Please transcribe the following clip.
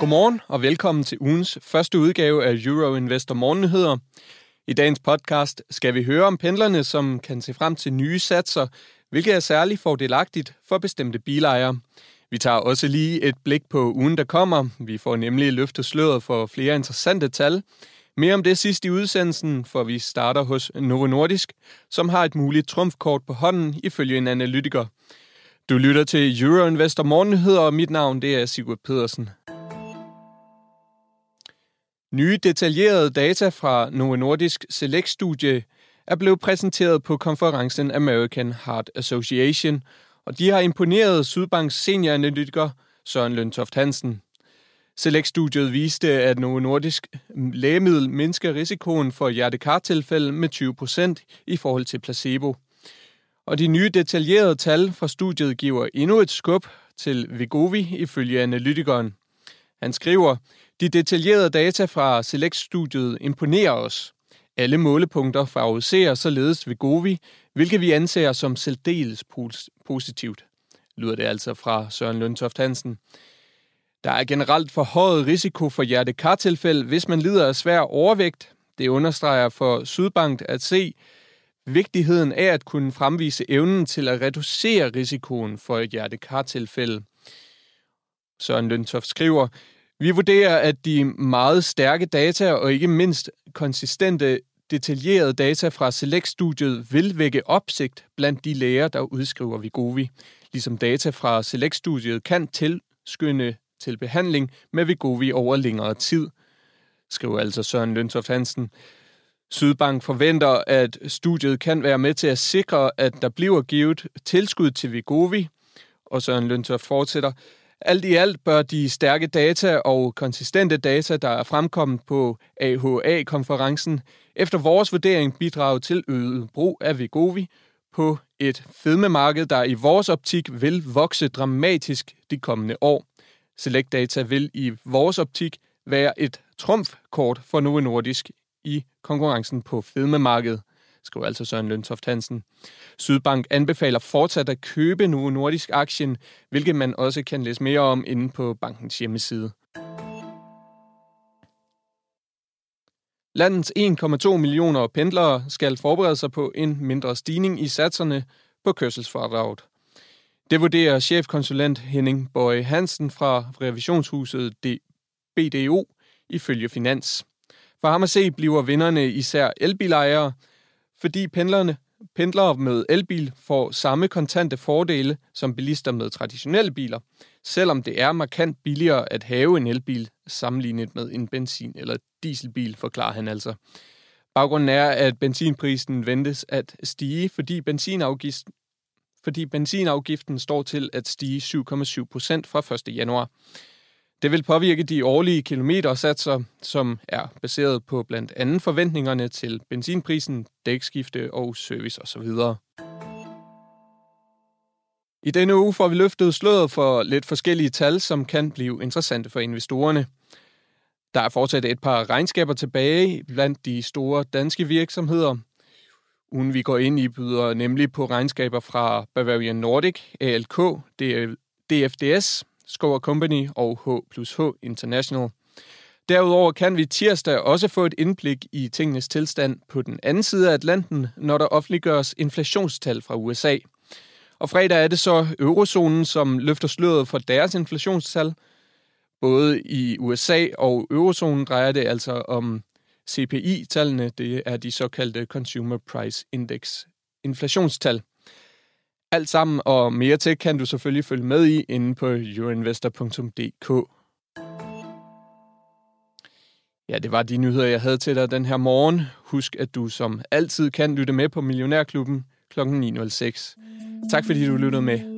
Godmorgen og velkommen til ugens første udgave af Euro Investor Morgennyheder. I dagens podcast skal vi høre om pendlerne, som kan se frem til nye satser, hvilket er særligt fordelagtigt for bestemte bilejere. Vi tager også lige et blik på ugen, der kommer. Vi får nemlig løftet sløret for flere interessante tal. Mere om det sidst i udsendelsen, for vi starter hos Novo Nordisk, som har et muligt trumfkort på hånden ifølge en analytiker. Du lytter til Euro Investor Morgennyheder, og mit navn det er Sigurd Pedersen. Nye detaljerede data fra Novo Nordisk Select-studie er blevet præsenteret på konferencen American Heart Association, og de har imponeret Sydbanks senioranalytiker Søren Løntoft Hansen. Select-studiet viste, at Novo Nordisk lægemiddel mindsker risikoen for hjertekartilfælde med 20% i forhold til placebo. Og de nye detaljerede tal fra studiet giver endnu et skub til Vigovi ifølge analytikeren. Han skriver, de detaljerede data fra Select-studiet imponerer os. Alle målepunkter favoriserer således Vigovi, hvilket vi anser som særdeles positivt, lyder det altså fra Søren Lundtoft Hansen. Der er generelt forhøjet risiko for hjertekartilfælde, hvis man lider af svær overvægt. Det understreger for Sydbank at se vigtigheden af at kunne fremvise evnen til at reducere risikoen for et hjertekartilfælde. Søren Løntoft skriver, vi vurderer, at de meget stærke data og ikke mindst konsistente detaljerede data fra Select-studiet vil vække opsigt blandt de læger, der udskriver Vigovi, ligesom data fra Select-studiet kan tilskynde til behandling med Vigovi over længere tid, skriver altså Søren Løntoft Hansen. Sydbank forventer, at studiet kan være med til at sikre, at der bliver givet tilskud til Vigovi, og Søren Løntoft fortsætter. Alt i alt bør de stærke data og konsistente data, der er fremkommet på AHA-konferencen, efter vores vurdering bidrage til øget brug af Vigovi på et fedmemarked, der i vores optik vil vokse dramatisk de kommende år. Select Data vil i vores optik være et trumfkort for Novo Nordisk i konkurrencen på fedmemarkedet, skriver altså Søren Løntoft Hansen. Sydbank anbefaler fortsat at købe nu Nordisk aktien, hvilket man også kan læse mere om inde på bankens hjemmeside. Landets 1,2 millioner pendlere skal forberede sig på en mindre stigning i satserne på kørselsfradraget. Det vurderer chefkonsulent Henning Bøje Hansen fra revisionshuset BDO ifølge Finans. For ham at se bliver vinderne især elbilejere, fordi pendlerne, pendlere med elbil får samme kontante fordele som bilister med traditionelle biler, selvom det er markant billigere at have en elbil sammenlignet med en benzin- eller dieselbil, forklarer han altså. Baggrunden er, at benzinprisen ventes at stige, fordi benzinafgiften, fordi benzinafgiften står til at stige 7,7 procent fra 1. januar. Det vil påvirke de årlige kilometersatser, som er baseret på blandt andet forventningerne til benzinprisen, dækskifte og service osv. I denne uge får vi løftet sløret for lidt forskellige tal, som kan blive interessante for investorerne. Der er fortsat et par regnskaber tilbage blandt de store danske virksomheder. Ugen vi går ind i byder nemlig på regnskaber fra Bavarian Nordic, ALK, DFDS, Skov Company og H plus H International. Derudover kan vi tirsdag også få et indblik i tingenes tilstand på den anden side af Atlanten, når der offentliggøres inflationstal fra USA. Og fredag er det så eurozonen, som løfter sløret for deres inflationstal. Både i USA og eurozonen drejer det altså om CPI-tallene, det er de såkaldte Consumer Price Index inflationstal. Alt sammen og mere til kan du selvfølgelig følge med i inde på euroinvestor.dk. Ja, det var de nyheder, jeg havde til dig den her morgen. Husk, at du som altid kan lytte med på Millionærklubben kl. 9.06. Tak fordi du lyttede med.